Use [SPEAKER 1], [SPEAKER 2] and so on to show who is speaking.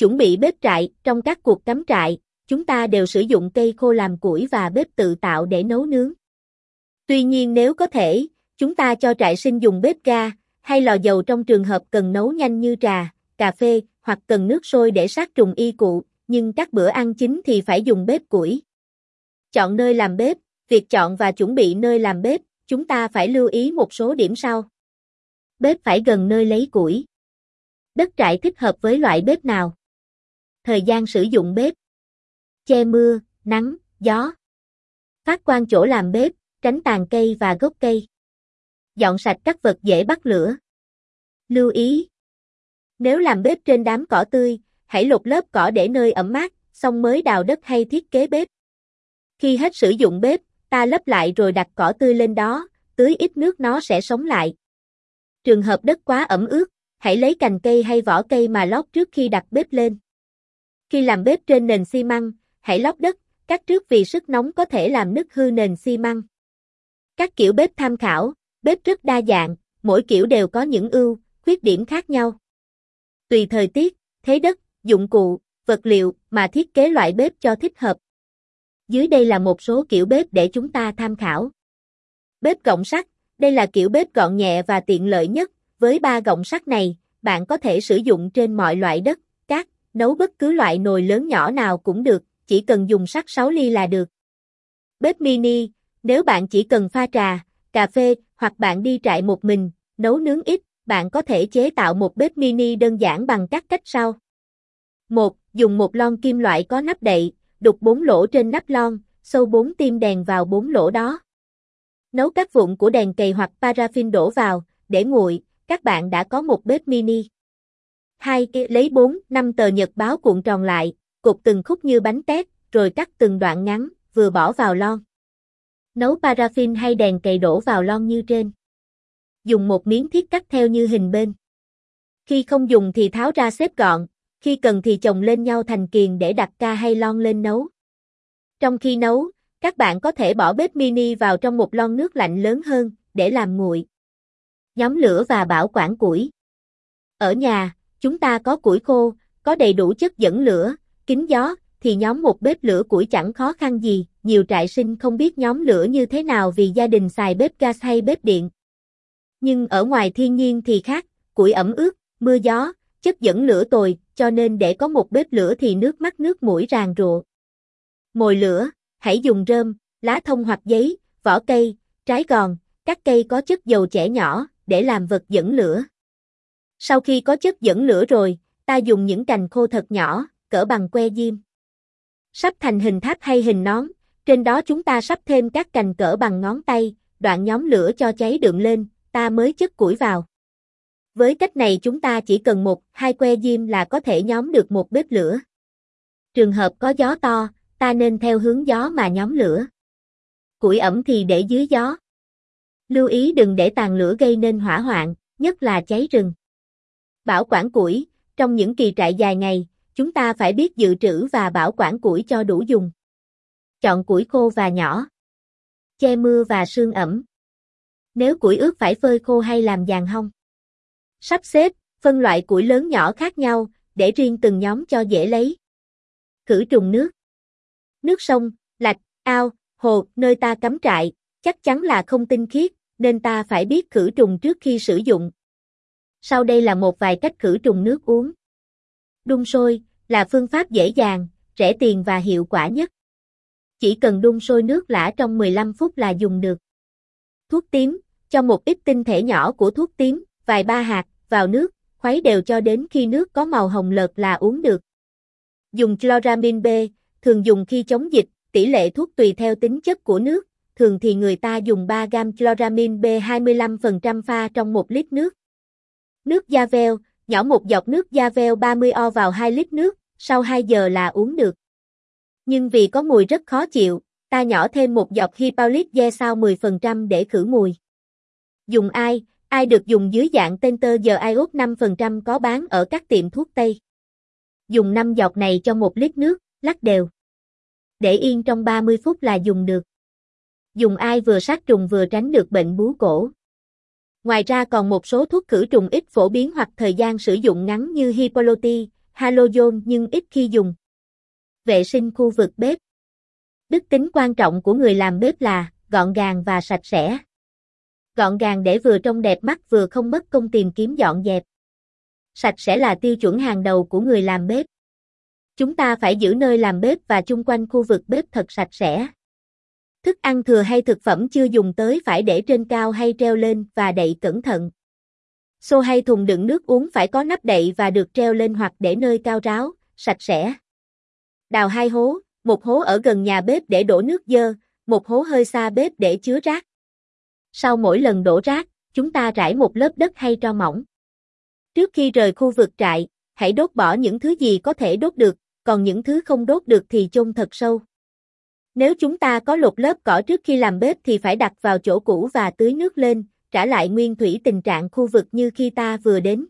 [SPEAKER 1] Chuẩn bị bếp trại, trong các cuộc cắm trại, chúng ta đều sử dụng cây khô làm củi và bếp tự tạo để nấu nướng. Tuy nhiên nếu có thể, chúng ta cho trại sinh dùng bếp ga, hay lò dầu trong trường hợp cần nấu nhanh như trà, cà phê, hoặc cần nước sôi để sát trùng y cụ, nhưng các bữa ăn chính thì phải dùng bếp củi. Chọn nơi làm bếp, việc chọn và chuẩn bị nơi làm bếp, chúng ta phải lưu ý một số điểm sau. Bếp phải gần nơi lấy củi. Đất trại thích hợp với loại bếp nào? Thời gian sử dụng bếp. Che mưa, nắng, gió. Phát quang chỗ làm bếp, tránh tàn cây và gốc cây. Dọn sạch các vật dễ bắt lửa. Lưu ý. Nếu làm bếp trên đám cỏ tươi, hãy lột lớp cỏ để nơi ẩm mát, xong mới đào đất hay thiết kế bếp. Khi hết sử dụng bếp, ta lấp lại rồi đặt cỏ tươi lên đó, tưới ít nước nó sẽ sống lại. Trường hợp đất quá ẩm ướt, hãy lấy cành cây hay vỏ cây mà lót trước khi đặt bếp lên. Khi làm bếp trên nền xi măng, hãy lót đất, cắt trước vì sức nóng có thể làm nứt hư nền xi măng. Các kiểu bếp tham khảo, bếp rất đa dạng, mỗi kiểu đều có những ưu, khuyết điểm khác nhau. Tùy thời tiết, thế đất, dụng cụ, vật liệu mà thiết kế loại bếp cho thích hợp. Dưới đây là một số kiểu bếp để chúng ta tham khảo. Bếp gọng sắt, đây là kiểu bếp gọn nhẹ và tiện lợi nhất, với ba gọng sắt này, bạn có thể sử dụng trên mọi loại đất, nấu bất cứ loại nồi lớn nhỏ nào cũng được, chỉ cần dùng sắt 6 ly là được. Bếp mini, nếu bạn chỉ cần pha trà, cà phê hoặc bạn đi trại một mình, nấu nướng ít, bạn có thể chế tạo một bếp mini đơn giản bằng các cách sau. 1. Dùng một lon kim loại có nắp đậy, đục 4 lỗ trên nắp lon, sâu 4 tim đèn vào 4 lỗ đó. Nấu các vụn của đèn cầy hoặc paraffin đổ vào, để nguội, các bạn đã có một bếp mini. 2. Lấy 4, 5 tờ nhật báo cuộn tròn lại, cột từng khúc như bánh tét, rồi cắt từng đoạn ngắn, vừa bỏ vào lon. Nấu paraffin hay đèn cầy đổ vào lon như trên. Dùng một miếng thiết cắt theo như hình bên. Khi không dùng thì tháo ra xếp gọn, khi cần thì chồng lên nhau thành kiền để đặt ca hay lon lên nấu. Trong khi nấu, các bạn có thể bỏ bếp mini vào trong một lon nước lạnh lớn hơn, để làm nguội. Nhóm lửa và bảo quản củi. Ở nhà, chúng ta có củi khô, có đầy đủ chất dẫn lửa, kính gió, thì nhóm một bếp lửa củi chẳng khó khăn gì, nhiều trại sinh không biết nhóm lửa như thế nào vì gia đình xài bếp gas hay bếp điện. Nhưng ở ngoài thiên nhiên thì khác, củi ẩm ướt, mưa gió, chất dẫn lửa tồi, cho nên để có một bếp lửa thì nước mắt nước mũi ràng rụa. Mồi lửa, hãy dùng rơm, lá thông hoặc giấy, vỏ cây, trái gòn, các cây có chất dầu chẻ nhỏ, để làm vật dẫn lửa. Sau khi có chất dẫn lửa rồi, ta dùng những cành khô thật nhỏ, cỡ bằng que diêm. Sắp thành hình tháp hay hình nón, trên đó chúng ta sắp thêm các cành cỡ bằng ngón tay, đoạn nhóm lửa cho cháy đượm lên, ta mới chất củi vào. Với cách này chúng ta chỉ cần một, hai que diêm là có thể nhóm được một bếp lửa. Trường hợp có gió to, ta nên theo hướng gió mà nhóm lửa. Củi ẩm thì để dưới gió. Lưu ý đừng để tàn lửa gây nên hỏa hoạn, nhất là cháy rừng. Bảo quản củi, trong những kỳ trại dài ngày, chúng ta phải biết dự trữ và bảo quản củi cho đủ dùng. Chọn củi khô và nhỏ. Che mưa và sương ẩm. Nếu củi ướt phải phơi khô hay làm giàn hông. Sắp xếp, phân loại củi lớn nhỏ khác nhau, để riêng từng nhóm cho dễ lấy. Khử trùng nước. Nước sông, lạch, ao, hồ, nơi ta cắm trại, chắc chắn là không tinh khiết, nên ta phải biết khử trùng trước khi sử dụng. Sau đây là một vài cách khử trùng nước uống. Đun sôi là phương pháp dễ dàng, rẻ tiền và hiệu quả nhất. Chỉ cần đun sôi nước lã trong 15 phút là dùng được. Thuốc tím, cho một ít tinh thể nhỏ của thuốc tím, vài ba hạt, vào nước, khuấy đều cho đến khi nước có màu hồng lợt là uống được. Dùng chloramin B, thường dùng khi chống dịch, tỷ lệ thuốc tùy theo tính chất của nước, thường thì người ta dùng 3 gam chloramin B 25% pha trong 1 lít nước. Nước da veo, nhỏ một giọt nước da veo 30 o vào 2 lít nước, sau 2 giờ là uống được. Nhưng vì có mùi rất khó chịu, ta nhỏ thêm một giọt hypaulic ge sau 10% để khử mùi. Dùng ai, ai được dùng dưới dạng tên tơ giờ iốt 5% có bán ở các tiệm thuốc Tây. Dùng 5 giọt này cho 1 lít nước, lắc đều. Để yên trong 30 phút là dùng được. Dùng ai vừa sát trùng vừa tránh được bệnh bú cổ. Ngoài ra còn một số thuốc khử trùng ít phổ biến hoặc thời gian sử dụng ngắn như Hippoloti, halogen nhưng ít khi dùng. Vệ sinh khu vực bếp Đức tính quan trọng của người làm bếp là gọn gàng và sạch sẽ. Gọn gàng để vừa trông đẹp mắt vừa không mất công tìm kiếm dọn dẹp. Sạch sẽ là tiêu chuẩn hàng đầu của người làm bếp. Chúng ta phải giữ nơi làm bếp và chung quanh khu vực bếp thật sạch sẽ. Thức ăn thừa hay thực phẩm chưa dùng tới phải để trên cao hay treo lên và đậy cẩn thận. Xô hay thùng đựng nước uống phải có nắp đậy và được treo lên hoặc để nơi cao ráo, sạch sẽ. Đào hai hố, một hố ở gần nhà bếp để đổ nước dơ, một hố hơi xa bếp để chứa rác. Sau mỗi lần đổ rác, chúng ta rải một lớp đất hay tro mỏng. Trước khi rời khu vực trại, hãy đốt bỏ những thứ gì có thể đốt được, còn những thứ không đốt được thì chôn thật sâu. Nếu chúng ta có lột lớp cỏ trước khi làm bếp thì phải đặt vào chỗ cũ và tưới nước lên, trả lại nguyên thủy tình trạng khu vực như khi ta vừa đến.